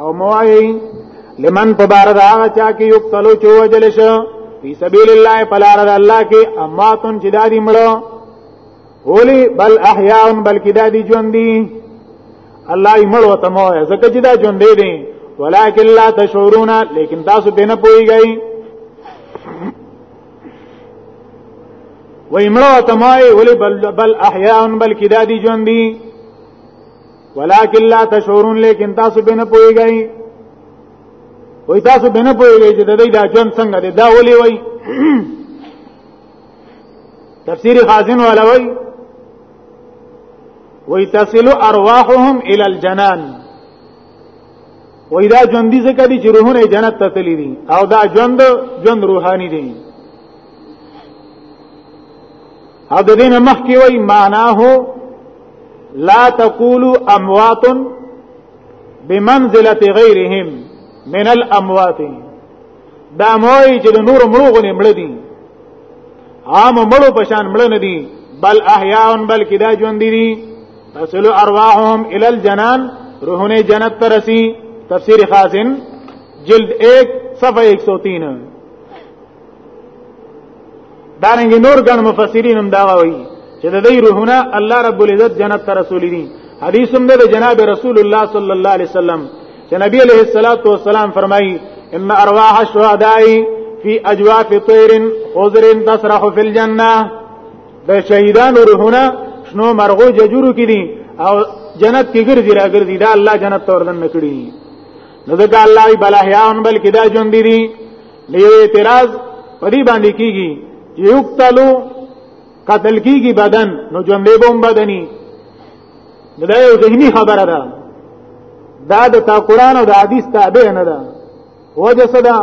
او موای لمن پبار دا چا کې یو تلو چې وجل شو فی سبیل الله پلار الله کې اماتن جدادی مړو ولی بل احیاء بلکې دا دي ژوند دي الله یې مړ وته مو ځکه چې دا ژوند دی دي ولکن لا تشعرون لیکن تاسو به نه پويږئ وای مړ وته مو ولی بل بل احیاء بلکې دا دي ژوند دي ولکن لا تشعرون لیکن تاسو به نه پويږئ وای تاسو به نه پويږئ چې د دې دا ژوند څنګه دی دا ولي وای تفسیر خازن ولوي ويتصل ارواحهم الى الجنان وېدا ژوند دي ځکه دي چې روحونه جنت ته تللي دي او دا ژوند ژوند روحاني دي او د دین مخ کې وای معناه لا تقولوا اموات بمنزله غيرهم من الاموات دا موي چې د نور مړو غني مړ دي عام مړو پشان مړ نه دي بل احیاء بلکې دا ژوند دي تصل ارواحهم ال الجنان روحونه جنت ته رسی تفسیر خازن جلد 1 صفحه 103 دارنګ نور ګڼ مفسرین هم دا وایي چې د دې روحونه الله رب العزت جنت ته رسول دي حدیث هم د جناب رسول الله صلی الله علیه وسلم چې نبی علیہ الصلوۃ والسلام فرمایي ان ارواح الشهداء فی اجواف طیر خضر تسرح فی الجنه د شهیدانو روحونه شنو مرغو ججورو کې دي او جنت کې ګرځي را ګرځي دا الله جنت تورن نکړي نو دا الله بلحیان بلکې دا ژوند دي نو یو اعتراض پری باندې کیږي چې یقتلوا قتل کیږي بدن نو جمله بوم بدني دا یو ذهني خبره ده دا د تا قران او د حدیث تابع نه ده وجه صدا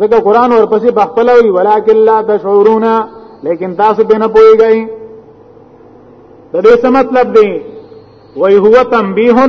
ځکه قران ورپسې بخپل وی ولکن لا تشعرون لیکن تاسو به نه پويږئ د دې څه مطلب دی وای هو تنبیه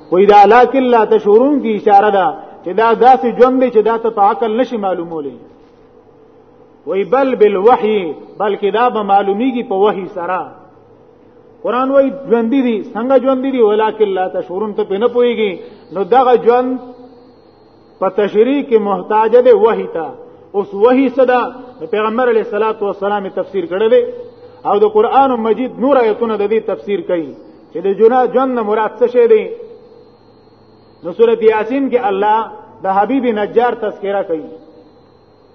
خو دا لکن لا تشورون کی اشاره ده چې دا داسې ژوند دی چې دا ته په عقل نشي معلومولې وی بل بالوحی بلکې دا به معلومیږي په وحی سره قران وای ژوند دي څنګه ژوند دي ولکن لا تشورون ته په نه پويږي نو دغه ژوند په تشریح کې محتاج دی وحی ته اوس وحی صدا پیغمبر علیه الصلاۃ والسلام تفسیر کړی دی او د قران مجید نور آیتونه د دې تفسیر کوي چې د جنا جن مراد څه شی دی نو سورۃ یاسین کې الله د حبیب نجار تذکرہ کوي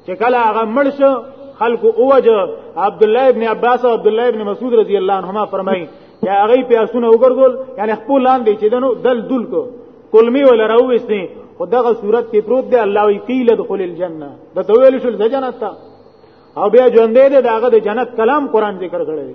چې کله هغه مړ شو خلق اوجه عبد الله ابن عباس او عبد الله ابن مسعود رضی الله عنهما فرمایي چې هغه پیاسونه وګرځول یعنی خپل لاندې چې دنو دل دل کو کلمی ولا راوېستي او دغه صورت کې پروت دی الله وی قیل ادخل الجنه دا ته ویل شو جنت ته او بیا ژوندې ده داغه د جنت کلام قران ذکر کړی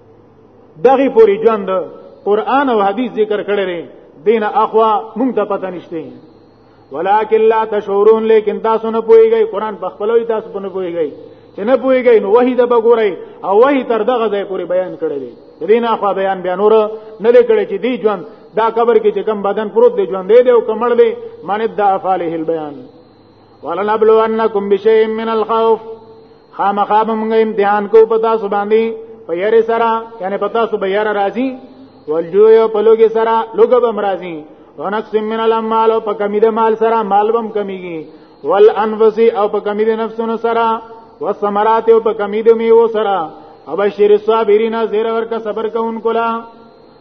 دغه پوری ژوند قران او حدیث ذکر کړی دی دین اخوا مونږ ته پته نشته ولکن لا تشعرون لیکن تاسو نه پوهیږئ قران په خپلوي تاسو په نه پوهیږئ چې نه پوهیږئ نو وحی د بګورئ او وحی تر دغه ځای پورې بیان کړی دی دین اخوا بیان بیا نور نه لیکل چې دی ژوند دا قبر کې چې کم بدن پروت دی ژوند دی او کمړ دی معنی د افعاله البیان ولنبلونکم بشیء من الخوف خامخاب موږ امتحان کو پتا سو باندې په یری سره یعنی پتا سو به یار راځي والجو یو په لوګي سره لوګ بم راځي ونقص من الاموال په کمی د مال سره مال بم کمیږي والانفس او په کمی د نفسونو سره والثمرات او په کمی د میوه سره ابشر الصابرین زیر ورکا صبر کوونکو لا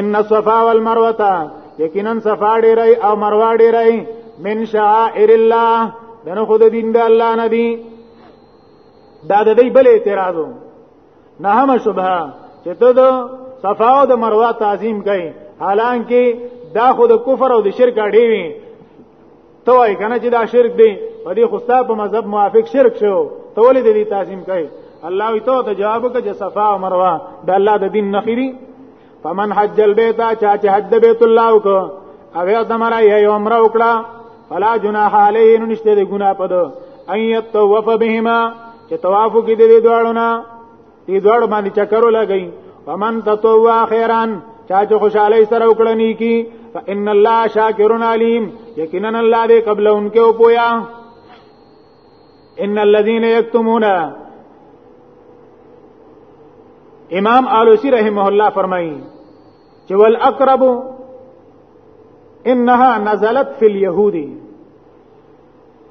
ان الصفا والمروه یقینا صفا ډیرای او مروه ډیرای من شعائر الله دنه خود دین د الله نه دی دا د دې بل اعتراض نه هم شبهه چې ته د صفا او د مروه تعظیم کوي حالانکه دا خود کفر او د شرک اړې وي ته وای کنه چې دا شرک دی په دې خوستا په مذهب موافق شرک شو ته ولې دې تعظیم کوي الله وی ته جواب وکړه صفا او مروه د الله د دین نخيري فمن حج البيت چا چې حج بیت الله وکړه او یا دمرا یې عمره وکړه فلا جناح علیه نو نشته د ګنا پد ان یتوف بهما چې طواف کې دې دواړو نه دې دوړ باندې چکر لګی ومن تطوع خیرا چا چې خوشاله سره وکړنی کی فان الله شاکر علیم یقینا الله دې قبل انکه او پویا ان الذين يكتمون امام آلوسی رحمه الله فرمایي چې ول اقرب انها نزلت في اليهودي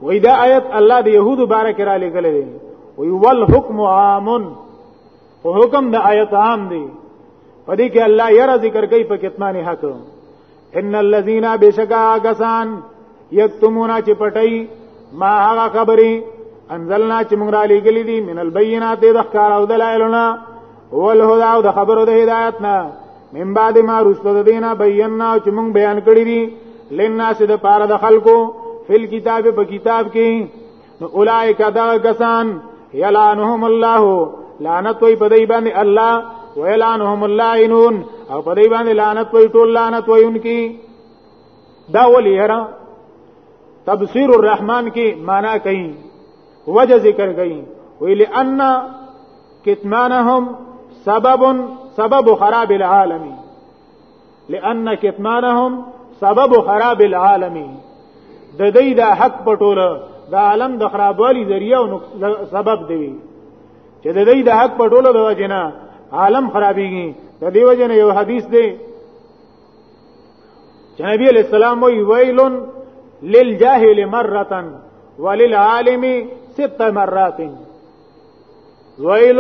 وای دا آیت الله د يهودو باره کې را لګلې دی وی ول حکم عام او حکم د آیت عام دی پدې کې الله یرا ذکر کوي په کتمان حق ان الذين بشکا غسان یکتمون چې پټي ما هغه خبري انزلنا چې موږ را لګلې دي من البينات د ښکار او دلایلونه اول هدا او د خبرو د هدایت نه من بعد ما رسل دینا بینا چې مونږ بیان کړی دي لناس د پاره د خلکو فل کتاب په کتاب کې نو اولائک دا کسان یلانهم الله لعنت وی په دی باندې الله ویلانهم اللائنون او په دی باندې لعنت وی ټول لعنت وی انکی دا ولی هرا تبصیر الرحمن کی معنا کئ وجه ذکر کئ ویل ان کتمانهم سبب سبب خراب العالم لان کتمانهم سبب خراب العالم د دې د حق پټول د عالم د خرابوالي ذریعہ او سبب دی چې د دې د حق پټول د وجنه عالم خرابيږي د دې وجنه یو حدیث دی چې نبی علیہ السلام وی ویلن للجاهل مره وللعالم ست مرات ویل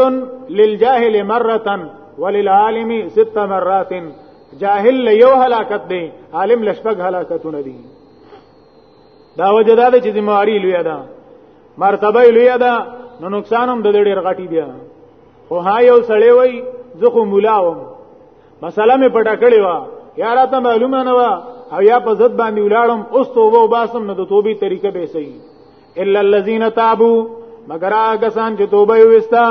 للجاهل مره وللعالم ست مرات جاهل یو هلاکت دی عالم لشپګ هلاکتونه دي دا وجه دا چې ذمہواری لوی ده مرتبه لوی ده نو نقصان هم د ډېر غټي دی خو ها یو سړی وای زه خو مولا وم مسله مې پټه کړې و یا راته معلومه نه و او یا په ضد باندې ولاړم اوس توبه وباسم نو د توبې طریقه به صحیح الا الذين تابوا مگر هغه سان چې توبه وستا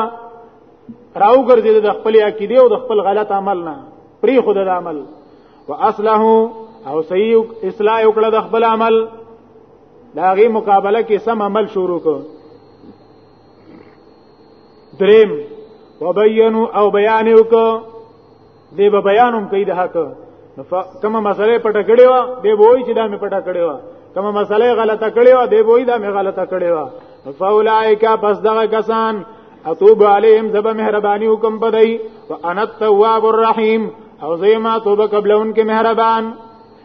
راو ګرځید د خپل عقیده او د خپل غلط عمل نه پری خود د عمل واصله او صحیح اصلاح وکړه د خپل عمل داغي مقابله کې سم عمل شروع کړ دریم وبینو او بیان وکړه دی به بیان هم کوي د حق نو کومه مسله پټه کړې و دی به وایي چې دا مې پټه کړې و کومه مسله غلطه کړې و دی به وایي دا مې غلطه کړې و فاولائک پس دغه کسان اتوب علیهم زب مهربانی حکم بدای وانا التواب الرحیم او زیما توبه قبلون کې مهربان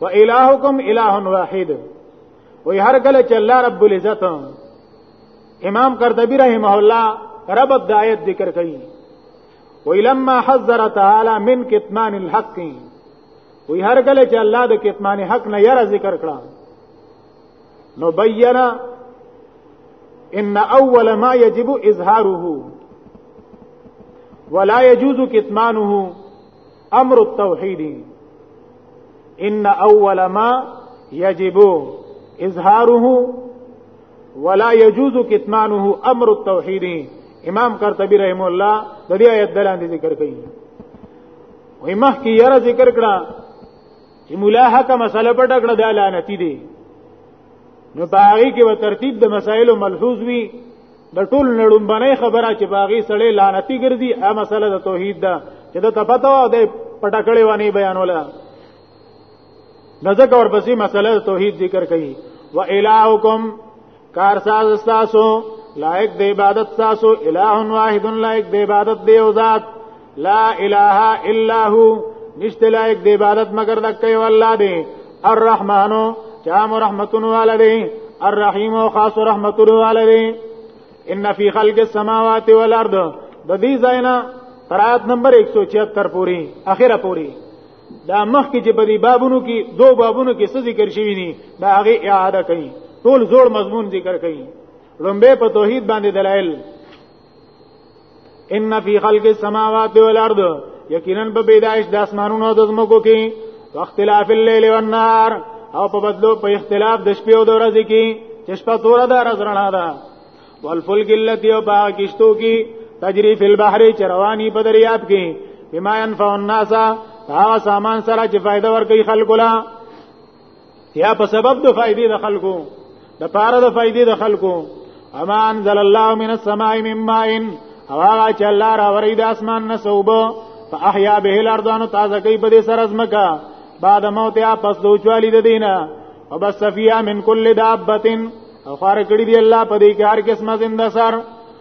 و الہکم الہ واحد وی هر کله چې الله رب العزت امام قرطبی رحمه الله ربط د آیت ذکر کوي وی لما حذر تعالی من کتمان الحق وی هر کله چې الله د کتمان حق نه یره ذکر کړه نو بینا ان اول ما یجب اظهاره ولا يجوز کتمانه امر التوحید ان اول ما يجب اظهاره ولا يجوز كتمانه امر التوحید امام قرطبی رحم الله د دې آیت دلاندې ذکر کړي وای مخ کې یره ذکر کړه چې مولا حق مسله پټ کړه د لعنتی دی نو باغی کې و ترتیب د مسائل ملحوظ وی د ټول نړمبنې خبره چې باغی سړی لعنتی ګرځي ا مسله د توحید ده چې د تپته او د پټکړې وانی بیانوله د ځکه ورپسې مسله د توحید ذکر کړي و الہکم کارساز تاسو لایق د عبادت تاسو الہ واحد لایق د عبادت دی او ذات لا اله الا هو نشته لایق دی عبادت مگر د کوي الله دی الرحمنو چا رحمتونو والا دی الرحیم او خاص رحمتونو والا دی ان فی خلق السماوات والارض د دې ځاینا قرات نمبر 176 پوری اخره پوری دا مخ کې چې په دې بابونو کې دو بابونو کې څه ذکر شوی دي دا هغه اعاده کوي ټول زوړ مضمون ذکر کوي لومبه په توحید باندې دلایل ان فی خلق السماوات والارض یقینا په پیدائش د اسمانونو او د زمکو کې واختلاف الليل والنهار او په بدلو په اختلاف د شپې او د ورځې کې چې شپه توره ده ورځ رڼا ده والفلک التي او باغ کشتو کې تجری فی البحر چروانی په دریاب کې بما ينفع الناس هغه سامان سره چې فائدہ ورکړي خلکو له یا په سبب د فائدې د خلکو د پاره د فائدې د خلکو اما انزل الله من السماء من ماء او هغه چې الله را وري د اسمان نه صوبه فاحیا به الارض ان تازه کوي په دې سر ازمکا بعد موت یا پس دوچوالی د دینه وبس فیها من کل دابه او خار کړی دی الله په دې کې هر قسمه زنده سر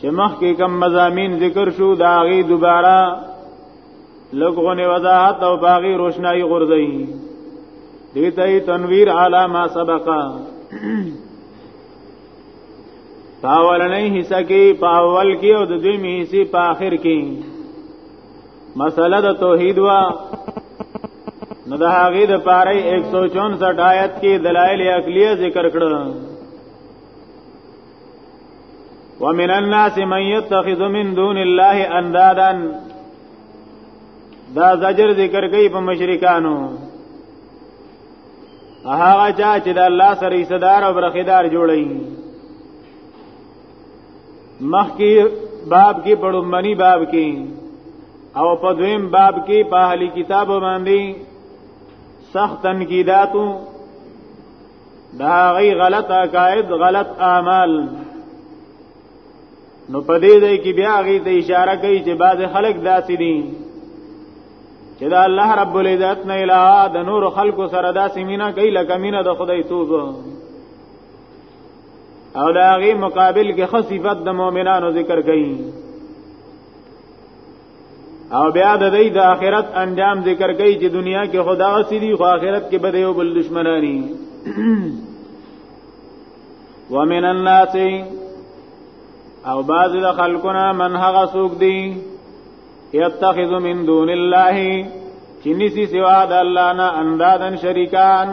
چې مخکې کم مزامین ذکر شو دا غي دوباره لګونه وضاحت او باغی روشنايي غورځي دې ته تنویر علی ما سبقا پاولنې حصہ کې پاول کې او د دوی می حصے په آخر کې مسله د توحید وا نو د هغه د پاره 164 آیت کې دلایل عقلیه ذکر کړل ومن الناس من يتخذ من دون الله اندادا دا زجر ذکر کوي په مشرکانو هغه چا چې د الله سره صدر او برخیدار جوړي مخکې باب کې پړمنی باب کې او په دویم باب کې په اهلي کتاب باندې سخت تنقیداتو دا غي غلط عقاید غلط اعمال نو په دې دی کې بیا غي ته اشاره کوي چې بعض خلک داسې دي چې دا الله رب العزت نه علاوه د نور خلکو سره داسې مینا کوي لکه مینا د خدای توب او دا غي مقابل کې خصيفت د مؤمنانو ذکر کوي او بیا د دې د آخرت انجام ذکر کوي چې دنیا کې خدا سړي خو آخرت کې به یو بل دشمنانی ومن الناس او بعض د خلقنا من هغه سوق دي يتخذ من دون الله چنيسي سوا د الله نه اندادن شریکان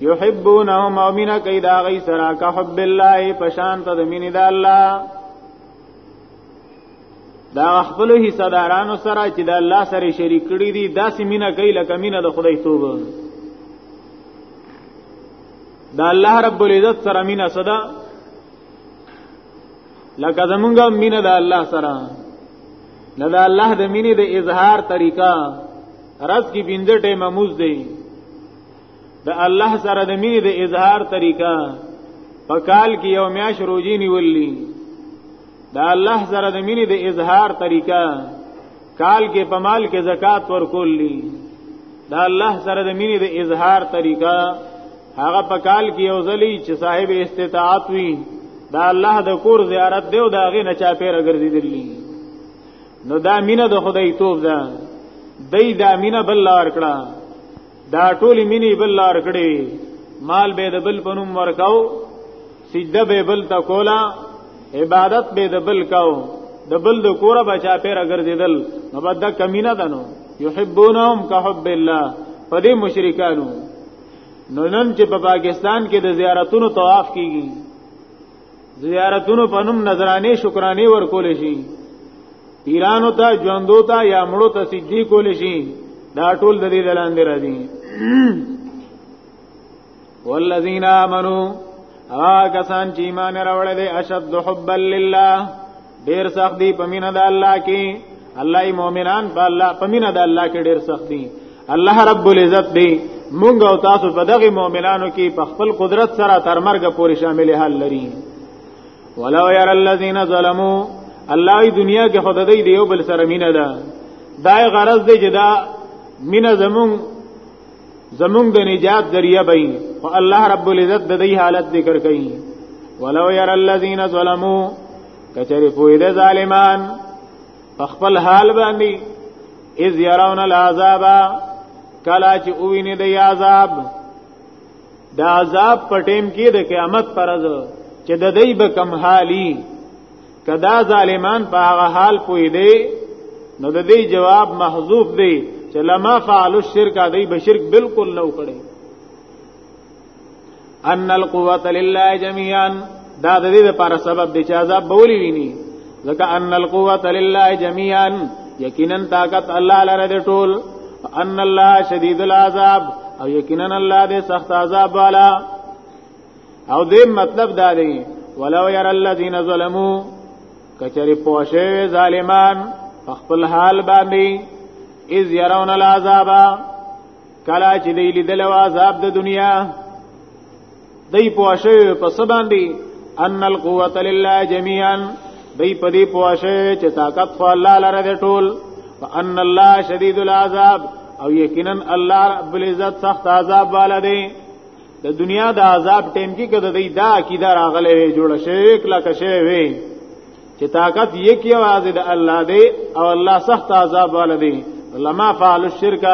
يحبونهم ومن كيدا غي سرا كحب الله پشان تدمين د الله دا خپل حصہ دارانو سره چې د الله سره شریک کړی دي داسې مینا کوي لکه مینا د خدای توبه دا الله رب العزت سره مینا صدا لکه زمونږ مینا د الله سره نه د الله د مینې د اظهار طریقه رز کی بنده ټیمه موز دی د الله سره د مینې د اظهار طریقه په کال کې یو میاش روزي نیولې د الله سره د مینې د اظهار طریقه کال کې په مال کې زکات ورکولې د الله سره د مینې د اظهار طریقه هغه په کال کې یو ځلی چې صاحب استطاعت وي د الله د کور زیارت دیو دا غي نه چا پیره ګرځیدلی نو دا مینه د خدای توپ ده دای دا مینه بل لار کړه دا ټولی مینی بل لار کړی مال به د بل پنوم ورکاو سجده به بل تا کولا عبادت به د بل کاو د بل د کوره بچا پیر ګرځیدل نو بد کمینه دنو یحبونهم کحب الله پدې مشرکانو نو نن چې په پاکستان کې د زیارتونو طواف کیږي زیارتونو په نوم نظرانه شکرانه ورکول شي پیرانو ته ژوندو ته یا مړو ته سجدي کول شي دا ټول د دې لاندې راځي والذین آمنو هغه کسان چې ایمان راوړل دي اشد حبا لله ډیر سخت دی په مینه د الله کې الله ای مؤمنان په الله په مینه د الله کې ډیر سخت دی الله رب العزت دی مونږ او تاسو په دغه مؤمنانو کې په خپل قدرت سره تر مرګ پورې شامل حال لري ولو ير الذين ظلموا الله ای دنیا کې خدای دی یو بل سره مینه ده دای غرض دی چې دا مینه زمون زمونږ د نجات ذریعہ به او الله رب العزت د دې حالت ذکر کوي ولو ير الذين ظلموا کچری پوی د ظالمان په خپل حال باندې اذ يرون العذاب کلا چې اوینه د عذاب د عذاب پټیم کې د قیامت پرځ چې د دې به کم حالي کدا ظالمان په هغه حال پوي دی نو د دې جواب محذوف دی چې لما فعل الشرک دی به شرک بالکل نه وکړي ان القوه لله جميعا دا د دې لپاره سبب دی چې عذاب بولی ویني ځکه ان القوه لله جميعا یقینا طاقت الله لره دی ټول ان الله شدید العذاب او یقینا الله دې سخت عذاب والا او دې مطلب دا دی ولو ير الذين ظلموا کچری پوښوي ظالمان په خپل حال باندې اذ يرون العذاب کلا چې دی لیدل عذاب د دنیا دی پوښوي په سبان دی ان القوه لله جميعا دی په دې پوښوي چې طاقت خو الله لره دی ټول وان الله شدید العذاب او یقینا الله رب العزت سخت عذاب والا دی د دنیا د عذاب ټیم کې کده دی دا عقیده راغله وی جوړ شوی کلا کشه وی چې طاقت یک یو از د الله دی او الله سخت عذاب والا دی لما فعل الشرک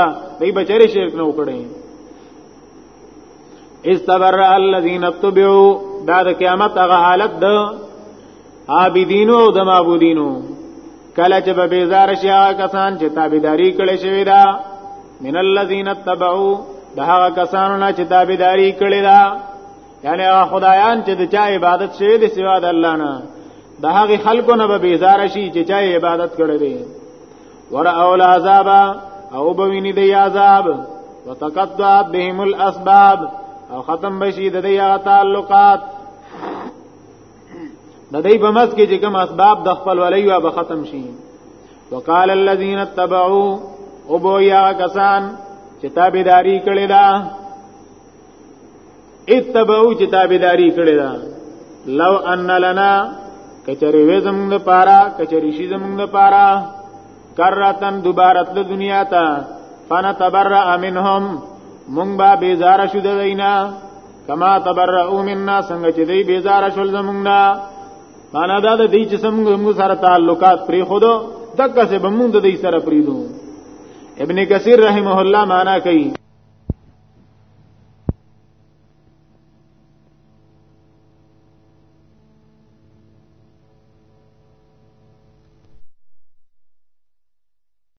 دی بچری شرک نه وکړي استبر الذين اتبعوا دا د قیامت هغه حالت ده عابدینو او د معبودینو کله چې به بیزار شي هغه کسان چې تابعداري کړې شوی دا من الذين تبعوا د هغه کسانو نه چې تابعداري کړې دا یعنی هغه خدایان چې د چا عبادت شوی دی سوا د الله نه د هغه خلکو نه به بیزار شي چې چا عبادت کړې دی ور اول عذاب او بوینی دی عذاب وتقطعت بهم الاسباب او ختم بشي د دې تعلقات د دې په مس کې چې کوم اسباب د خپل ولي او به ختم شي وقال الذين اتبعوا او بو یا کسان چې تابعداري کړي دا اتبعوا چې تابعداري کړي دا لو ان لنا کچری وې زمونږ د پاره کچری شي زمونږ د پاره کراتن دوباره د دنیا ته فنتبرأ منهم مونږ به بیزار شو د دینا کما تبرؤ منا څنګه چې دی بیزار شول زمونږ نه معنا دا د دې چې څنګه سره تعلقات پری خود دغه څه به موږ د دې سره پریدو ابن کثیر رحمه الله معنا کوي